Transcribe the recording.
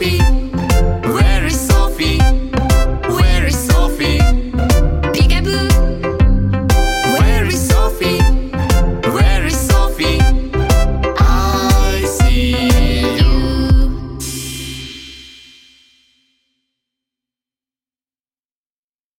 feet.